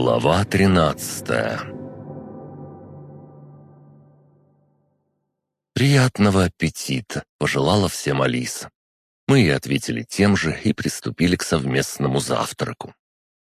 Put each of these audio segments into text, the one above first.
Глава тринадцатая «Приятного аппетита!» — пожелала всем Алиса. Мы и ответили тем же и приступили к совместному завтраку.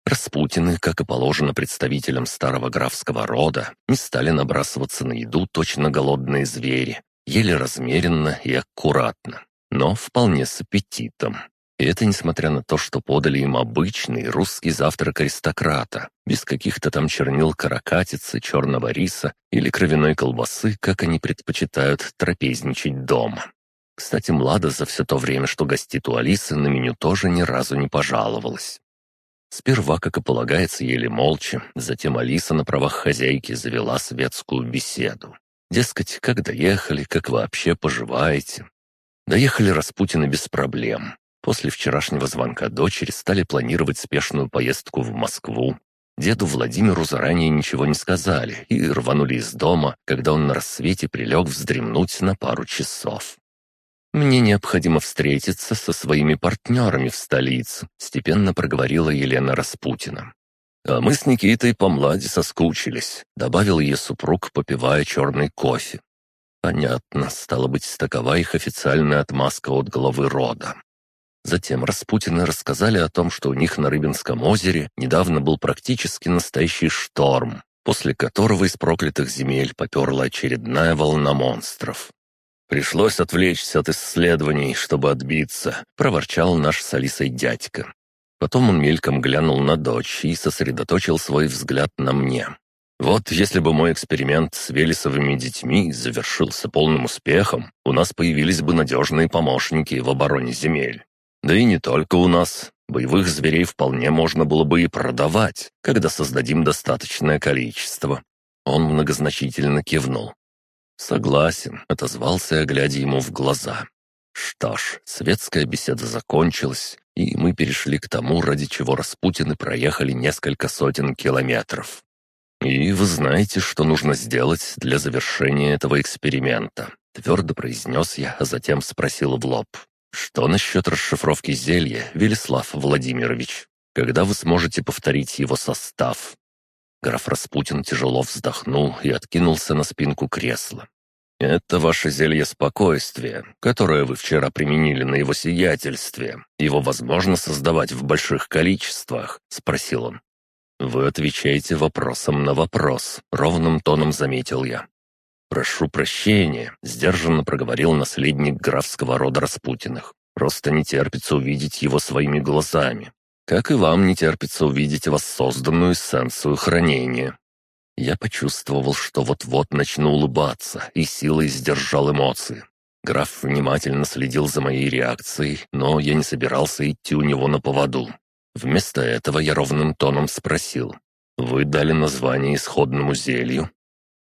Распутины, как и положено представителям старого графского рода, не стали набрасываться на еду точно голодные звери, ели размеренно и аккуратно, но вполне с аппетитом. И это несмотря на то, что подали им обычный русский завтрак аристократа, без каких-то там чернил каракатицы, черного риса или кровяной колбасы, как они предпочитают трапезничать дома. Кстати, Млада за все то время, что гостит у Алисы, на меню тоже ни разу не пожаловалась. Сперва, как и полагается, ели молча, затем Алиса на правах хозяйки завела светскую беседу. Дескать, как доехали, как вообще поживаете. Доехали Распутины без проблем. После вчерашнего звонка дочери стали планировать спешную поездку в Москву. Деду Владимиру заранее ничего не сказали и рванули из дома, когда он на рассвете прилег вздремнуть на пару часов. «Мне необходимо встретиться со своими партнерами в столице», степенно проговорила Елена Распутина. «А мы с Никитой по младе соскучились», — добавил ее супруг, попивая черный кофе. «Понятно, стало быть, такова их официальная отмазка от главы рода. Затем Распутины рассказали о том, что у них на Рыбинском озере недавно был практически настоящий шторм, после которого из проклятых земель поперла очередная волна монстров. «Пришлось отвлечься от исследований, чтобы отбиться», — проворчал наш с Алисой дядька. Потом он мельком глянул на дочь и сосредоточил свой взгляд на мне. «Вот если бы мой эксперимент с Велесовыми детьми завершился полным успехом, у нас появились бы надежные помощники в обороне земель. Да и не только у нас. Боевых зверей вполне можно было бы и продавать, когда создадим достаточное количество. Он многозначительно кивнул. «Согласен», — отозвался, глядя ему в глаза. Что ж, светская беседа закончилась, и мы перешли к тому, ради чего Распутины проехали несколько сотен километров. «И вы знаете, что нужно сделать для завершения этого эксперимента», — твердо произнес я, а затем спросил в лоб. «Что насчет расшифровки зелья, Велислав Владимирович? Когда вы сможете повторить его состав?» Граф Распутин тяжело вздохнул и откинулся на спинку кресла. «Это ваше зелье спокойствия, которое вы вчера применили на его сиятельстве. Его возможно создавать в больших количествах?» — спросил он. «Вы отвечаете вопросом на вопрос», — ровным тоном заметил я. «Прошу прощения», — сдержанно проговорил наследник графского рода Распутиных. «Просто не терпится увидеть его своими глазами. Как и вам не терпится увидеть воссозданную эссенцию хранения». Я почувствовал, что вот-вот начну улыбаться, и силой сдержал эмоции. Граф внимательно следил за моей реакцией, но я не собирался идти у него на поводу. Вместо этого я ровным тоном спросил. «Вы дали название исходному зелью?»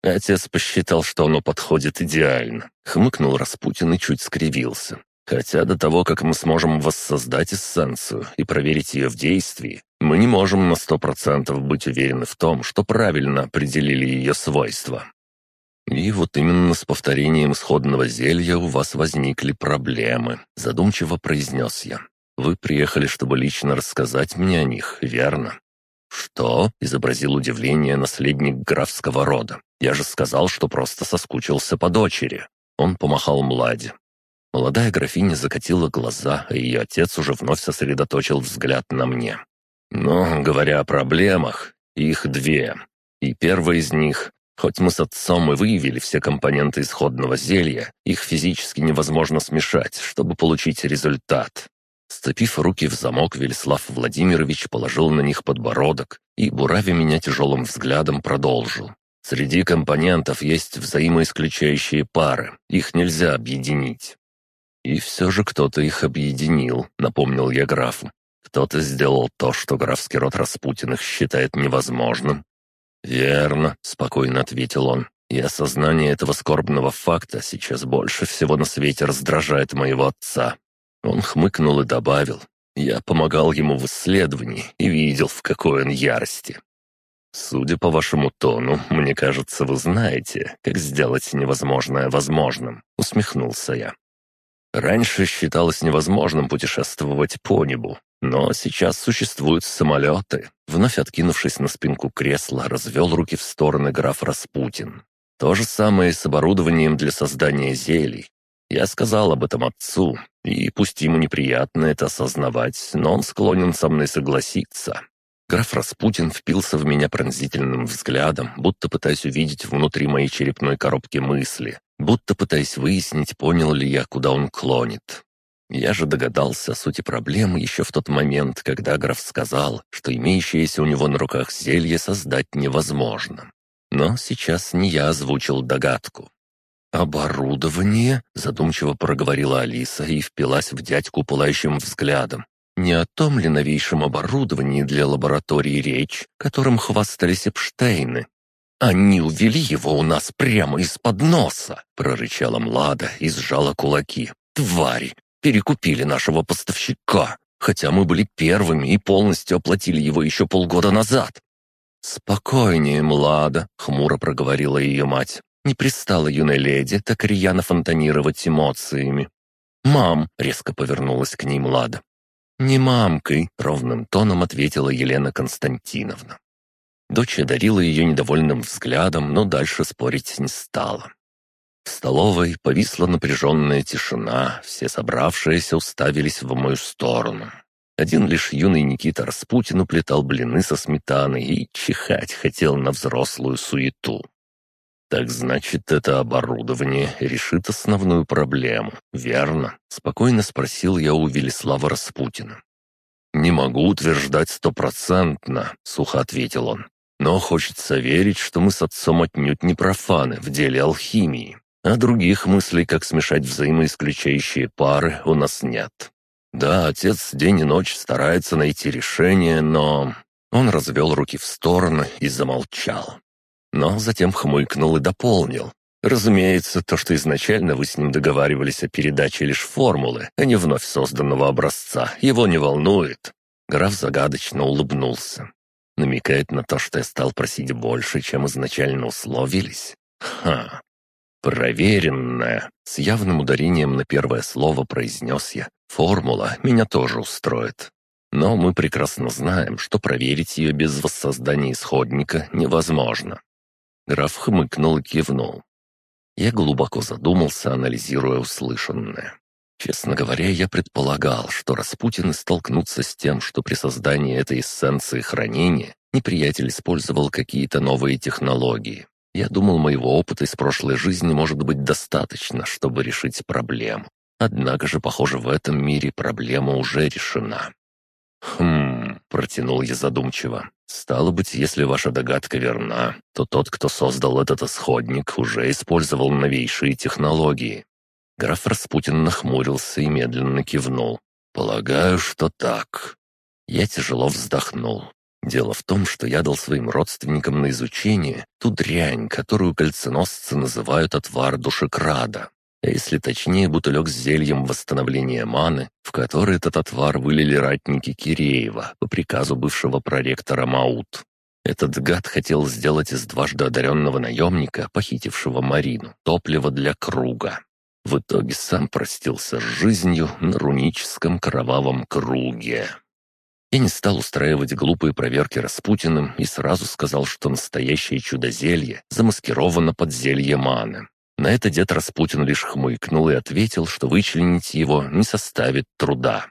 Отец посчитал, что оно подходит идеально. Хмыкнул Распутин и чуть скривился. Хотя до того, как мы сможем воссоздать эссенцию и проверить ее в действии, мы не можем на сто процентов быть уверены в том, что правильно определили ее свойства. И вот именно с повторением исходного зелья у вас возникли проблемы, задумчиво произнес я. Вы приехали, чтобы лично рассказать мне о них, верно? «Что?» — изобразил удивление наследник графского рода. «Я же сказал, что просто соскучился по дочери». Он помахал Младе. Молодая графиня закатила глаза, а ее отец уже вновь сосредоточил взгляд на мне. Но, говоря о проблемах, их две. И первая из них Хоть мы с отцом и выявили все компоненты исходного зелья, их физически невозможно смешать, чтобы получить результат. Сцепив руки в замок, Велислав Владимирович положил на них подбородок и, буравя меня тяжелым взглядом, продолжил. Среди компонентов есть взаимоисключающие пары, их нельзя объединить. И все же кто-то их объединил, напомнил я графу. Кто-то сделал то, что графский род Распутиных считает невозможным. «Верно», — спокойно ответил он. «И осознание этого скорбного факта сейчас больше всего на свете раздражает моего отца. Он хмыкнул и добавил. «Я помогал ему в исследовании и видел, в какой он ярости. Судя по вашему тону, мне кажется, вы знаете, как сделать невозможное возможным», — усмехнулся я. Раньше считалось невозможным путешествовать по небу, Но сейчас существуют самолеты. Вновь откинувшись на спинку кресла, развел руки в стороны граф Распутин. То же самое с оборудованием для создания зелий. Я сказал об этом отцу, и пусть ему неприятно это осознавать, но он склонен со мной согласиться. Граф Распутин впился в меня пронзительным взглядом, будто пытаясь увидеть внутри моей черепной коробки мысли, будто пытаясь выяснить, понял ли я, куда он клонит. Я же догадался о сути проблемы еще в тот момент, когда граф сказал, что имеющееся у него на руках зелье создать невозможно. Но сейчас не я озвучил догадку. «Оборудование?» — задумчиво проговорила Алиса и впилась в дядьку пылающим взглядом. «Не о том ли новейшем оборудовании для лаборатории речь, которым хвастались Эпштейны?» «Они увели его у нас прямо из-под носа!» — прорычала Млада и сжала кулаки. «Твари! перекупили нашего поставщика, хотя мы были первыми и полностью оплатили его еще полгода назад». «Спокойнее, Млада», — хмуро проговорила ее мать. Не пристала юной леди так рьяно фонтанировать эмоциями. «Мам!» — резко повернулась к ней Млада. «Не мамкой», — ровным тоном ответила Елена Константиновна. Дочь одарила ее недовольным взглядом, но дальше спорить не стала. В столовой повисла напряженная тишина, все собравшиеся уставились в мою сторону. Один лишь юный Никита Распутин уплетал блины со сметаной и чихать хотел на взрослую суету. «Так значит, это оборудование решит основную проблему, верно?» — спокойно спросил я у Велислава Распутина. «Не могу утверждать стопроцентно», — сухо ответил он. «Но хочется верить, что мы с отцом отнюдь не профаны в деле алхимии. А других мыслей, как смешать взаимоисключающие пары, у нас нет. Да, отец день и ночь старается найти решение, но... Он развел руки в стороны и замолчал. Но затем хмыкнул и дополнил. Разумеется, то, что изначально вы с ним договаривались о передаче лишь формулы, а не вновь созданного образца, его не волнует. Граф загадочно улыбнулся. Намекает на то, что я стал просить больше, чем изначально условились. Ха, «Проверенная!» — с явным ударением на первое слово произнес я. «Формула меня тоже устроит. Но мы прекрасно знаем, что проверить ее без воссоздания исходника невозможно». Граф хмыкнул и кивнул. Я глубоко задумался, анализируя услышанное. Честно говоря, я предполагал, что Распутины столкнутся с тем, что при создании этой эссенции хранения неприятель использовал какие-то новые технологии. Я думал, моего опыта из прошлой жизни может быть достаточно, чтобы решить проблему. Однако же, похоже, в этом мире проблема уже решена. «Хм...» — протянул я задумчиво. «Стало быть, если ваша догадка верна, то тот, кто создал этот исходник, уже использовал новейшие технологии». Граф Распутин нахмурился и медленно кивнул. «Полагаю, что так». Я тяжело вздохнул. Дело в том, что я дал своим родственникам на изучение ту дрянь, которую кольценосцы называют отвар душекрада. А если точнее, бутылек с зельем восстановления маны, в который этот отвар вылили ратники Киреева по приказу бывшего проректора Маут. Этот гад хотел сделать из дважды одаренного наемника, похитившего Марину, топливо для круга. В итоге сам простился с жизнью на руническом кровавом круге. Я не стал устраивать глупые проверки Распутиным и сразу сказал, что настоящее чудо-зелье замаскировано под зелье маны. На это дед Распутин лишь хмыкнул и ответил, что вычленить его не составит труда.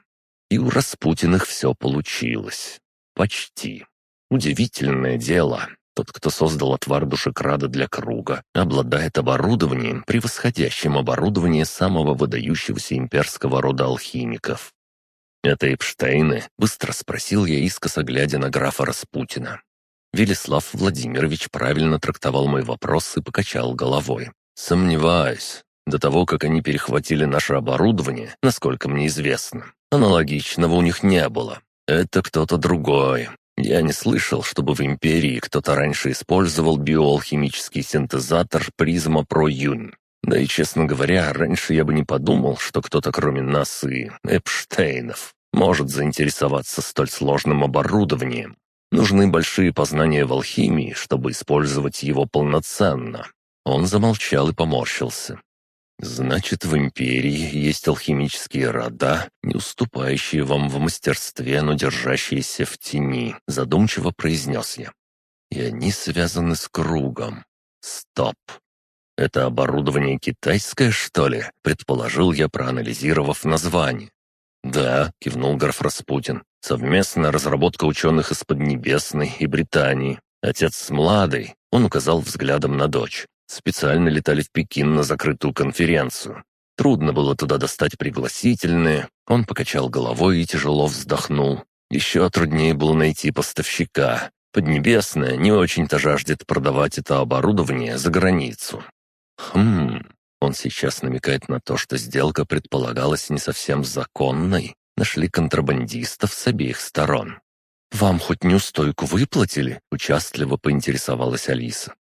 И у Распутиных все получилось. Почти. Удивительное дело. Тот, кто создал отвар душекрада для круга, обладает оборудованием, превосходящим оборудование самого выдающегося имперского рода алхимиков. «Это Эпштейны?» — быстро спросил я, искоса глядя на графа Распутина. Велислав Владимирович правильно трактовал мой вопрос и покачал головой. «Сомневаюсь. До того, как они перехватили наше оборудование, насколько мне известно, аналогичного у них не было. Это кто-то другой. Я не слышал, чтобы в Империи кто-то раньше использовал биоалхимический синтезатор Призма Про Юнь. Да и, честно говоря, раньше я бы не подумал, что кто-то кроме нас и Эпштейнов может заинтересоваться столь сложным оборудованием. Нужны большие познания в алхимии, чтобы использовать его полноценно. Он замолчал и поморщился. «Значит, в Империи есть алхимические рода, не уступающие вам в мастерстве, но держащиеся в тени», — задумчиво произнес я. «И они связаны с кругом. Стоп. Это оборудование китайское, что ли?» — предположил я, проанализировав название. «Да», — кивнул граф Распутин, — «совместная разработка ученых из Поднебесной и Британии. Отец с младой, он указал взглядом на дочь. Специально летали в Пекин на закрытую конференцию. Трудно было туда достать пригласительные. Он покачал головой и тяжело вздохнул. Еще труднее было найти поставщика. Поднебесная не очень-то жаждет продавать это оборудование за границу. Хм, он сейчас намекает на то, что сделка предполагалась не совсем законной. Нашли контрабандистов с обеих сторон. «Вам хоть неустойку выплатили?» — участливо поинтересовалась Алиса.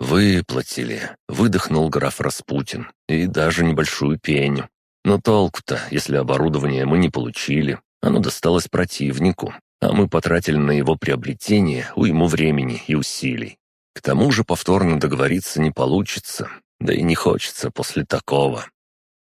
«Выплатили», — выдохнул граф Распутин, «и даже небольшую пеню. Но толку-то, если оборудование мы не получили, оно досталось противнику, а мы потратили на его приобретение уйму времени и усилий. К тому же повторно договориться не получится, да и не хочется после такого.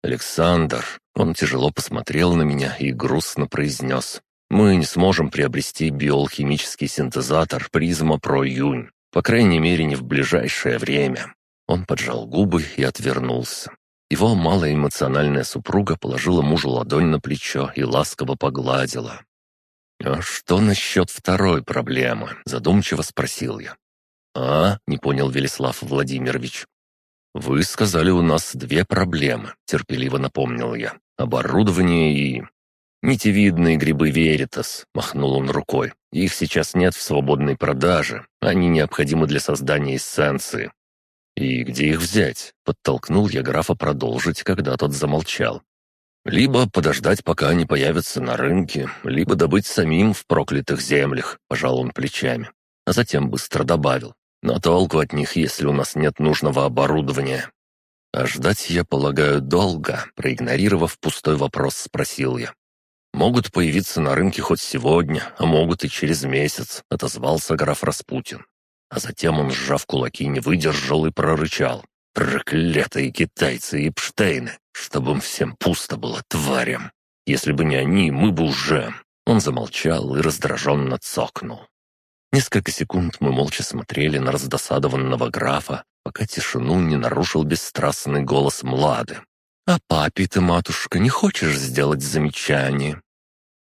Александр, он тяжело посмотрел на меня и грустно произнес, «Мы не сможем приобрести биохимический синтезатор призма Про Юнь. По крайней мере, не в ближайшее время. Он поджал губы и отвернулся. Его малоэмоциональная супруга положила мужу ладонь на плечо и ласково погладила. «А что насчет второй проблемы?» — задумчиво спросил я. «А?» — не понял Велислав Владимирович. «Вы сказали, у нас две проблемы», — терпеливо напомнил я. «Оборудование и...» «Нитевидные грибы веритас», — махнул он рукой. «Их сейчас нет в свободной продаже. Они необходимы для создания эссенции». «И где их взять?» — подтолкнул я графа продолжить, когда тот замолчал. «Либо подождать, пока они появятся на рынке, либо добыть самим в проклятых землях», — пожал он плечами. А затем быстро добавил. «Но толку от них, если у нас нет нужного оборудования». «А ждать, я полагаю, долго», — проигнорировав пустой вопрос, спросил я. «Могут появиться на рынке хоть сегодня, а могут и через месяц», — отозвался граф Распутин. А затем он, сжав кулаки, не выдержал и прорычал. «Проклятые китайцы и пштейны! Чтобы им всем пусто было, тварям! Если бы не они, мы бы уже...» Он замолчал и раздраженно цокнул. Несколько секунд мы молча смотрели на раздосадованного графа, пока тишину не нарушил бесстрастный голос Млады. «А папе ты, матушка, не хочешь сделать замечание?»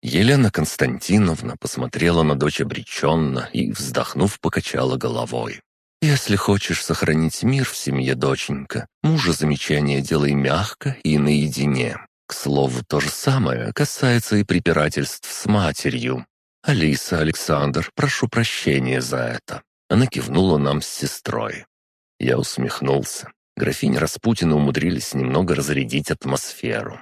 Елена Константиновна посмотрела на дочь обреченно и, вздохнув, покачала головой. «Если хочешь сохранить мир в семье, доченька, мужа замечания делай мягко и наедине. К слову, то же самое касается и препирательств с матерью. Алиса, Александр, прошу прощения за это». Она кивнула нам с сестрой. Я усмехнулся. Графиня Распутина умудрились немного разрядить атмосферу.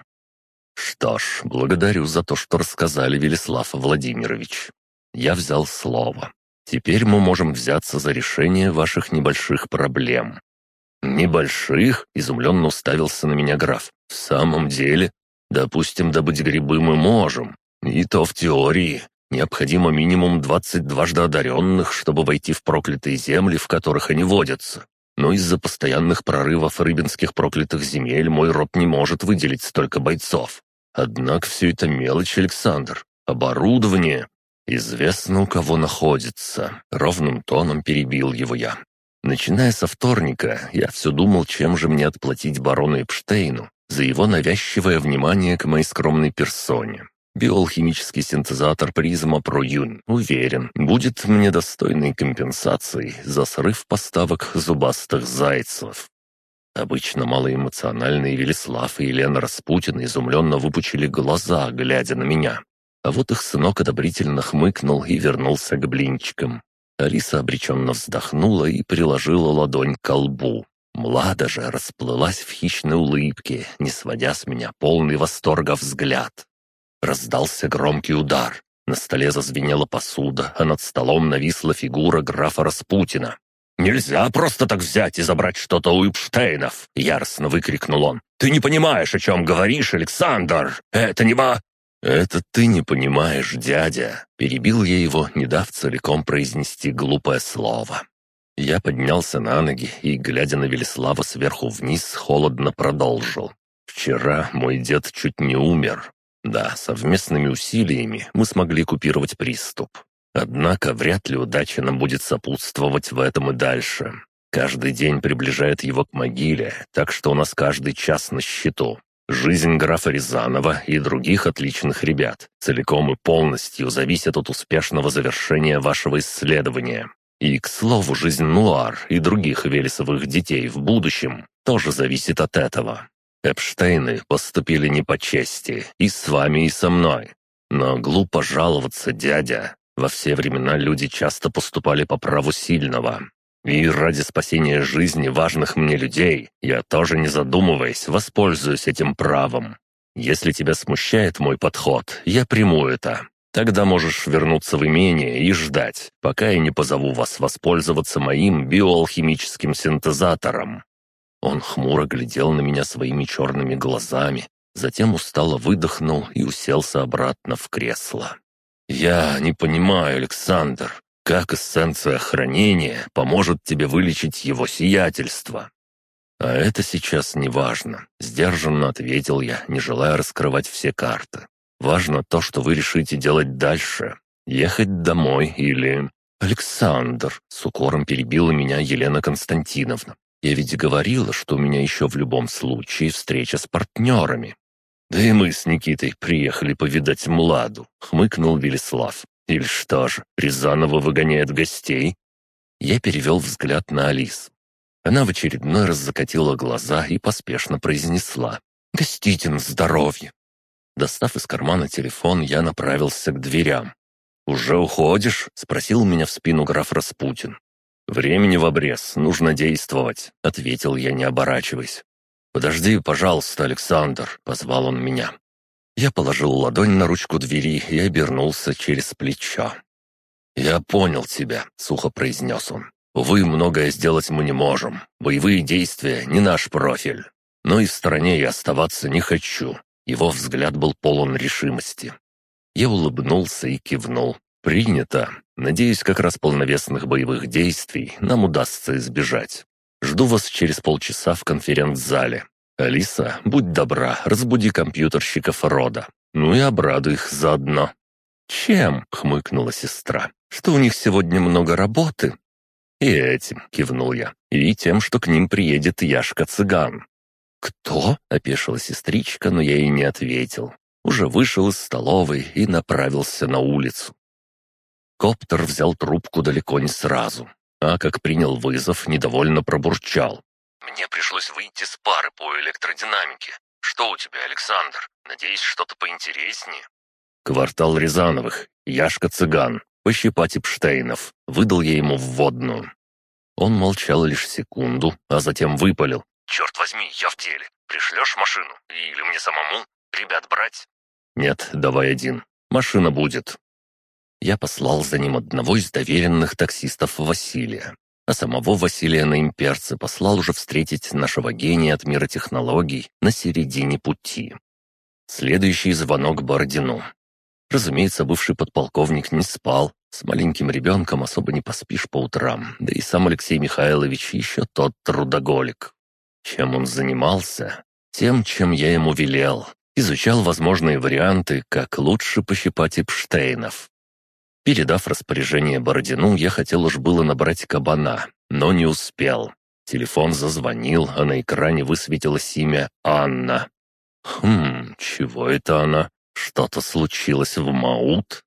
«Что ж, благодарю за то, что рассказали, Велислав Владимирович. Я взял слово. Теперь мы можем взяться за решение ваших небольших проблем». «Небольших?» — изумленно уставился на меня граф. «В самом деле? Допустим, добыть грибы мы можем. И то в теории. Необходимо минимум двадцать дважды одаренных, чтобы войти в проклятые земли, в которых они водятся. Но из-за постоянных прорывов рыбинских проклятых земель мой род не может выделить столько бойцов. Однако все это мелочь, Александр. Оборудование. Известно, у кого находится. Ровным тоном перебил его я. Начиная со вторника, я все думал, чем же мне отплатить барону Эпштейну за его навязчивое внимание к моей скромной персоне. Биохимический синтезатор призма Проюнь, уверен, будет мне достойной компенсацией за срыв поставок зубастых зайцев. Обычно малоэмоциональные Велислав и Елена Распутина изумленно выпучили глаза, глядя на меня. А вот их сынок одобрительно хмыкнул и вернулся к блинчикам. Алиса обреченно вздохнула и приложила ладонь к колбу. Млада же расплылась в хищной улыбке, не сводя с меня полный восторга взгляд. Раздался громкий удар. На столе зазвенела посуда, а над столом нависла фигура графа Распутина. «Нельзя просто так взять и забрать что-то у Эпштейнов!» — яростно выкрикнул он. «Ты не понимаешь, о чем говоришь, Александр! Это не ма...» «Это ты не понимаешь, дядя!» — перебил я его, не дав целиком произнести глупое слово. Я поднялся на ноги и, глядя на Велеслава сверху вниз, холодно продолжил. «Вчера мой дед чуть не умер. Да, совместными усилиями мы смогли купировать приступ. Однако вряд ли удача нам будет сопутствовать в этом и дальше. Каждый день приближает его к могиле, так что у нас каждый час на счету. Жизнь графа Рязанова и других отличных ребят целиком и полностью зависит от успешного завершения вашего исследования. И, к слову, жизнь Нуар и других Велесовых детей в будущем тоже зависит от этого. Эпштейны поступили не по чести, и с вами, и со мной. Но глупо жаловаться, дядя. Во все времена люди часто поступали по праву сильного. И ради спасения жизни важных мне людей, я тоже не задумываясь, воспользуюсь этим правом. Если тебя смущает мой подход, я приму это. Тогда можешь вернуться в имение и ждать, пока я не позову вас воспользоваться моим биоалхимическим синтезатором». Он хмуро глядел на меня своими черными глазами, затем устало выдохнул и уселся обратно в кресло. «Я не понимаю, Александр, как эссенция хранения поможет тебе вылечить его сиятельство?» «А это сейчас не важно», — сдержанно ответил я, не желая раскрывать все карты. Важно то, что вы решите делать дальше. Ехать домой или... «Александр!» — с укором перебила меня Елена Константиновна. «Я ведь говорила, что у меня еще в любом случае встреча с партнерами». «Да и мы с Никитой приехали повидать Младу», — хмыкнул Велеслав. «Или что же, Рязанова выгоняет гостей?» Я перевел взгляд на Алис. Она в очередной раз закатила глаза и поспешно произнесла. «Гостите на здоровье. Достав из кармана телефон, я направился к дверям. «Уже уходишь?» — спросил меня в спину граф Распутин. «Времени в обрез, нужно действовать», — ответил я, не оборачиваясь. «Подожди, пожалуйста, Александр», — позвал он меня. Я положил ладонь на ручку двери и обернулся через плечо. «Я понял тебя», — сухо произнес он. «Увы, многое сделать мы не можем. Боевые действия — не наш профиль. Но и в стороне я оставаться не хочу. Его взгляд был полон решимости. Я улыбнулся и кивнул. «Принято. Надеюсь, как раз полновесных боевых действий нам удастся избежать. Жду вас через полчаса в конференц-зале. Алиса, будь добра, разбуди компьютерщиков рода. Ну и обрадуй их заодно». «Чем?» — хмыкнула сестра. «Что у них сегодня много работы?» «И этим», — кивнул я, — «и тем, что к ним приедет Яшка-цыган. «Кто?» — опешила сестричка, но я ей не ответил. Уже вышел из столовой и направился на улицу. Коптер взял трубку далеко не сразу, а как принял вызов, недовольно пробурчал. «Мне пришлось выйти с пары по электродинамике. Что у тебя, Александр? Надеюсь, что-то поинтереснее?» «Квартал Рязановых, Яшка-цыган, пощипать Эпштейнов», — выдал я ему вводную. Он молчал лишь секунду, а затем выпалил. «Черт возьми, я в деле. Пришлешь машину? Или мне самому? Ребят брать?» «Нет, давай один. Машина будет». Я послал за ним одного из доверенных таксистов Василия, а самого Василия на имперце послал уже встретить нашего гения от мира технологий на середине пути. Следующий звонок Бородину. Разумеется, бывший подполковник не спал. С маленьким ребенком особо не поспишь по утрам, да и сам Алексей Михайлович еще тот трудоголик. Чем он занимался? Тем, чем я ему велел. Изучал возможные варианты, как лучше пощипать Эпштейнов. Передав распоряжение Бородину, я хотел уж было набрать кабана, но не успел. Телефон зазвонил, а на экране высветилось имя Анна. Хм, чего это она? Что-то случилось в Маут?